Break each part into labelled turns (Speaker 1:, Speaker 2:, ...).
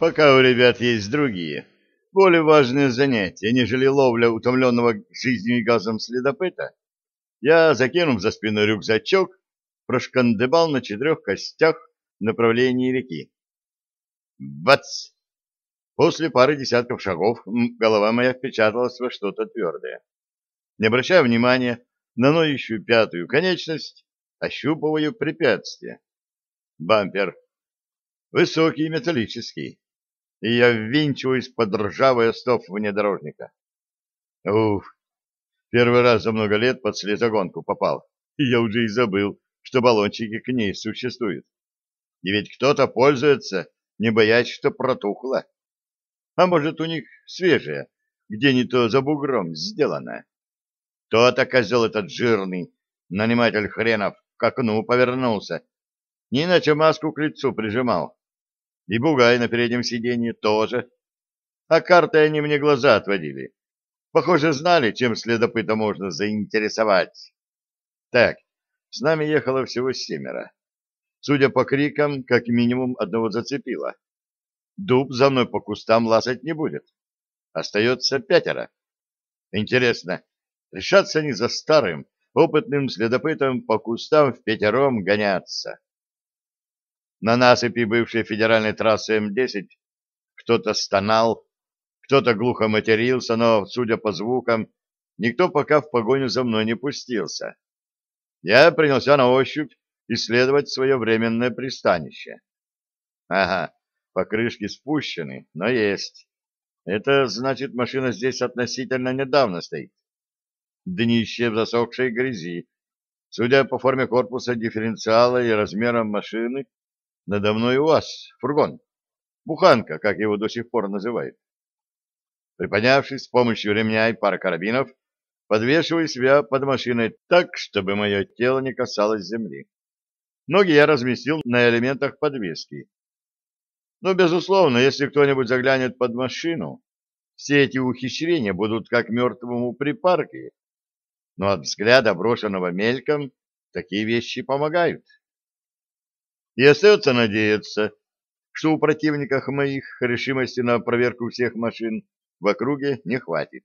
Speaker 1: Пока у ребят есть другие, более важные занятия, нежели ловля утомленного жизнью и газом следопыта, я, закинув за спину рюкзачок, прошкандыбал на четырех костях в направлении реки. Бац! После пары десятков шагов голова моя впечаталась во что-то твердое. Не обращая внимания на ноющую пятую конечность, ощупываю препятствие. Бампер. Высокий металлический. И я ввинчиваюсь под ржавый остов внедорожника. Уф! Первый раз за много лет под слезогонку попал. И я уже и забыл, что баллончики к ней существуют. И ведь кто-то пользуется, не боясь, что протухло. А может, у них свежее, где не то за бугром сделано. Тот-то козел этот жирный, наниматель хренов, к окну повернулся. Не иначе маску к лицу прижимал. И бугай на переднем сиденье тоже. А картой они мне глаза отводили. Похоже, знали, чем следопыта можно заинтересовать. Так, с нами ехало всего семеро. Судя по крикам, как минимум одного зацепило. Дуб за мной по кустам лазать не будет. Остается пятеро. Интересно, решатся они за старым, опытным следопытом по кустам в пятером гоняться? На насыпи бывшей федеральной трассы М-10 кто-то стонал, кто-то глухо матерился, но, судя по звукам, никто пока в погоню за мной не пустился. Я принялся на ощупь исследовать свое временное пристанище. Ага, покрышки спущены, но есть. Это значит, машина здесь относительно недавно стоит. Днище в засохшей грязи. Судя по форме корпуса дифференциала и размерам машины, надо мной УАЗ, фургон. Буханка, как его до сих пор называют. Приподнявшись с помощью ремня и пары карабинов, подвешиваю себя под машиной так, чтобы мое тело не касалось земли. Ноги я разместил на элементах подвески. Но, безусловно, если кто-нибудь заглянет под машину, все эти ухищрения будут как мертвому припарке. Но от взгляда, брошенного мельком, такие вещи помогают. И остается надеяться, что у противников моих решимости на проверку всех машин в округе не хватит.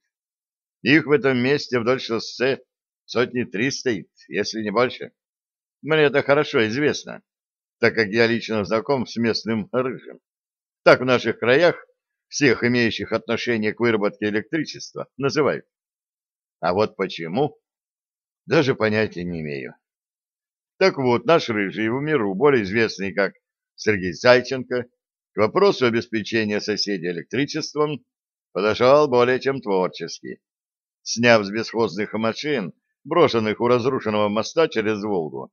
Speaker 1: Их в этом месте вдоль шоссе сотни три стоит, если не больше. Мне это хорошо известно, так как я лично знаком с местным рыжим. Так в наших краях всех имеющих отношение к выработке электричества называют. А вот почему, даже понятия не имею. Так вот, наш рыжий в миру, более известный как Сергей Зайченко, к вопросу обеспечения соседей электричеством подошел более чем творчески. Сняв с бесхозных машин, брошенных у разрушенного моста через Волгу,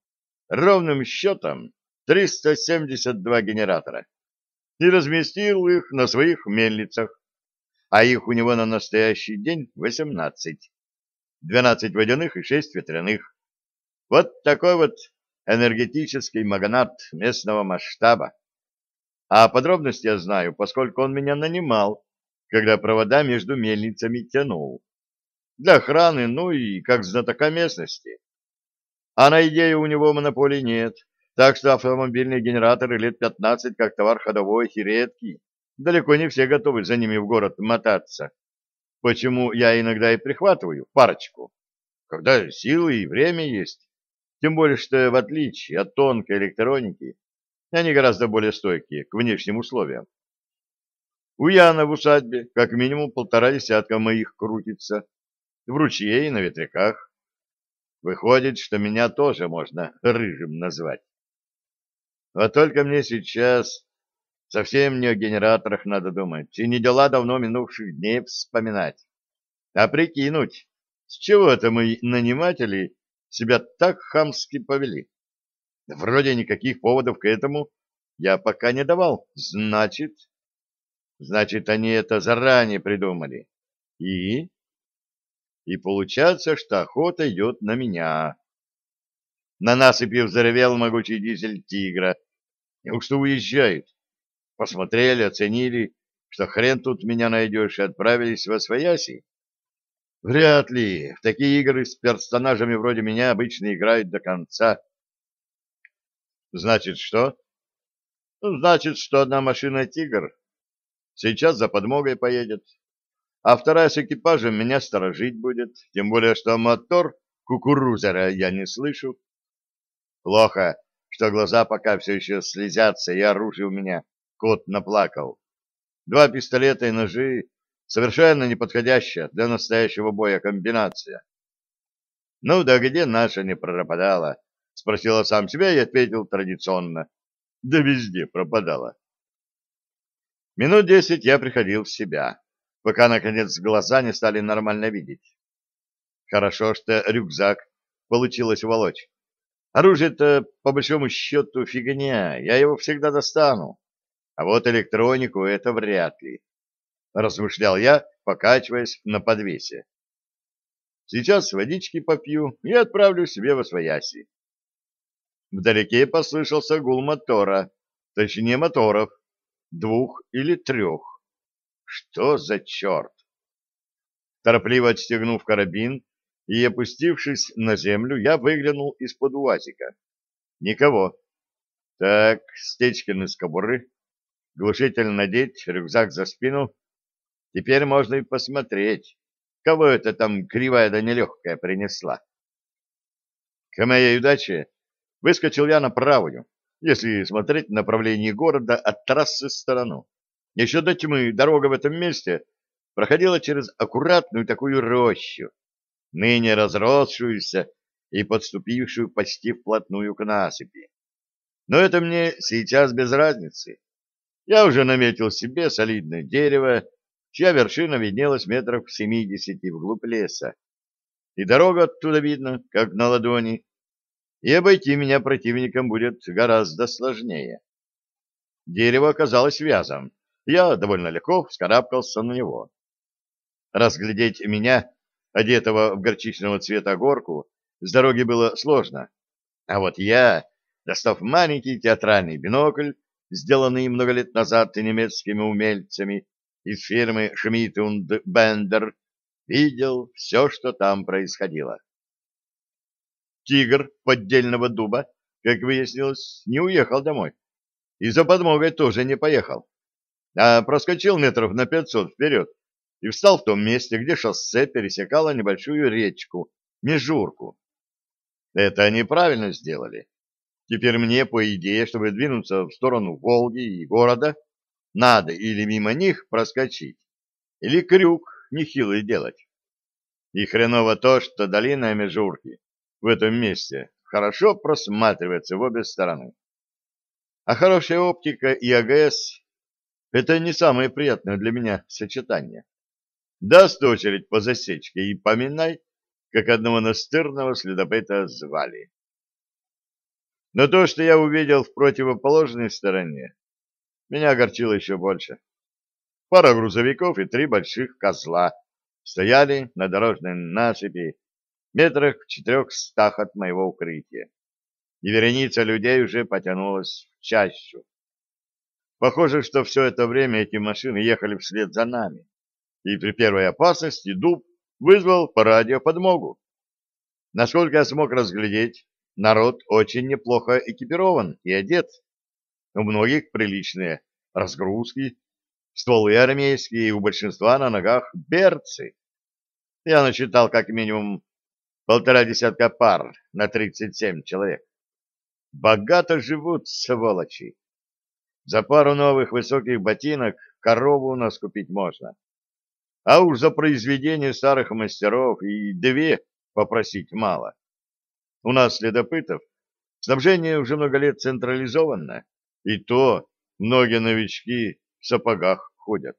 Speaker 1: ровным счетом 372 генератора и разместил их на своих мельницах, а их у него на настоящий день 18. 12 водяных и 6 ветряных. Вот такой вот энергетический магнат местного масштаба. А подробности я знаю, поскольку он меня нанимал, когда провода между мельницами тянул. Для охраны, ну и как знатока местности. А на идею у него монополии нет, так что автомобильные генераторы лет 15 как товар ходовой и редкий. Далеко не все готовы за ними в город мотаться. Почему я иногда и прихватываю парочку, когда силы и время есть. Тем более, что в отличие от тонкой электроники, они гораздо более стойкие к внешним условиям. У Яна в усадьбе как минимум полтора десятка моих крутится, в ручье и на ветряках. Выходит, что меня тоже можно рыжим назвать. А только мне сейчас совсем не о генераторах надо думать, и не дела давно минувших дней вспоминать, а прикинуть, с чего это мы, наниматели, себя так хамски повели. Вроде никаких поводов к этому я пока не давал. Значит, значит, они это заранее придумали. И? И получается, что охота идет на меня. На насыпи взревел могучий дизель «Тигра». Неужто уезжают? Посмотрели, оценили, что хрен тут меня найдешь, и отправились во свояси. Вряд ли. В такие игры с персонажами вроде меня обычно играют до конца. Значит, что? Ну, значит, что одна машина «Тигр» сейчас за подмогой поедет. А вторая с экипажем меня сторожить будет, тем более, что мотор кукурузера я не слышу. Плохо, что глаза пока все еще слезятся, и оружие у меня кот наплакал. Два пистолета и ножи — совершенно неподходящая для настоящего боя комбинация. «Ну да где наша не пропадала?» — спросила сам себя и ответил традиционно. «Да везде пропадала». Минут десять я приходил в себя, пока, наконец, глаза не стали нормально видеть. Хорошо, что рюкзак получилось волочь. Оружие-то, по большому счету, фигня, я его всегда достану. А вот электронику это вряд ли. Размышлял я, покачиваясь на подвесе. Сейчас водички попью и отправлю себе во свояси. Вдалеке послышался гул мотора, точнее моторов, двух или трех. Что за черт? Торопливо отстегнув карабин и опустившись на землю, я выглянул из-под УАЗика. Никого. Так, Стечкин из кобуры, глушитель надеть, рюкзак за спину. Теперь можно и посмотреть, кого это там кривая да нелегкая принесла. К моей удаче выскочил я на правую, если смотреть в направлении города от трассы в сторону. Еще до тьмы дорога в этом месте проходила через аккуратную такую рощу, ныне разросшуюся и подступившую почти вплотную к насыпи. Но это мне сейчас без разницы. Я уже наметил себе солидное дерево, чья вершина виднелась метров в семидесяти вглубь леса. И дорога оттуда видно, как на ладони, и обойти меня противникам будет гораздо сложнее. Дерево оказалось вязом. Я довольно легко вскарабкался на него. Разглядеть меня, одетого в горчичного цвета горку, с дороги было сложно. А вот я, достав маленький театральный бинокль, сделанный много лет назад немецкими умельцами из фирмы Schmidt und Bender, видел все, что там происходило. Тигр поддельного дуба, как выяснилось, не уехал домой. И за подмогой тоже не поехал, а проскочил метров на пятьсот вперед и встал в том месте, где шоссе пересекало небольшую речку, Межурку. Это они правильно сделали. Теперь мне, по идее, чтобы двинуться в сторону Волги и города, надо или мимо них проскочить, или крюк нехилый делать. И хреново то, что долина Межурки в этом месте хорошо просматривается в обе стороны. А хорошая оптика и АГС — это не самое приятное для меня сочетание. Даст очередь по засечке и поминай, как одного настырного следопыта звали. Но то, что я увидел в противоположной стороне, меня огорчило еще больше. Пара грузовиков и три больших козла стояли на дорожной насыпи метрах в четырехстах от моего укрытия, и вереница людей уже потянулась в чащу. Похоже, что все это время эти машины ехали вслед за нами, и при первой опасности дуб вызвал по радио подмогу. Насколько я смог разглядеть, народ очень неплохо экипирован и одет. У многих приличные разгрузки, стволы армейские, и у большинства на ногах берцы. Я насчитал как минимум полтора десятка пар на 37 человек. Богато живут, сволочи. За пару новых высоких ботинок корову у нас купить можно. А уж за произведение старых мастеров и две попросить мало. У нас, следопытов, снабжение уже много лет централизованное, и то многие новички в сапогах ходят.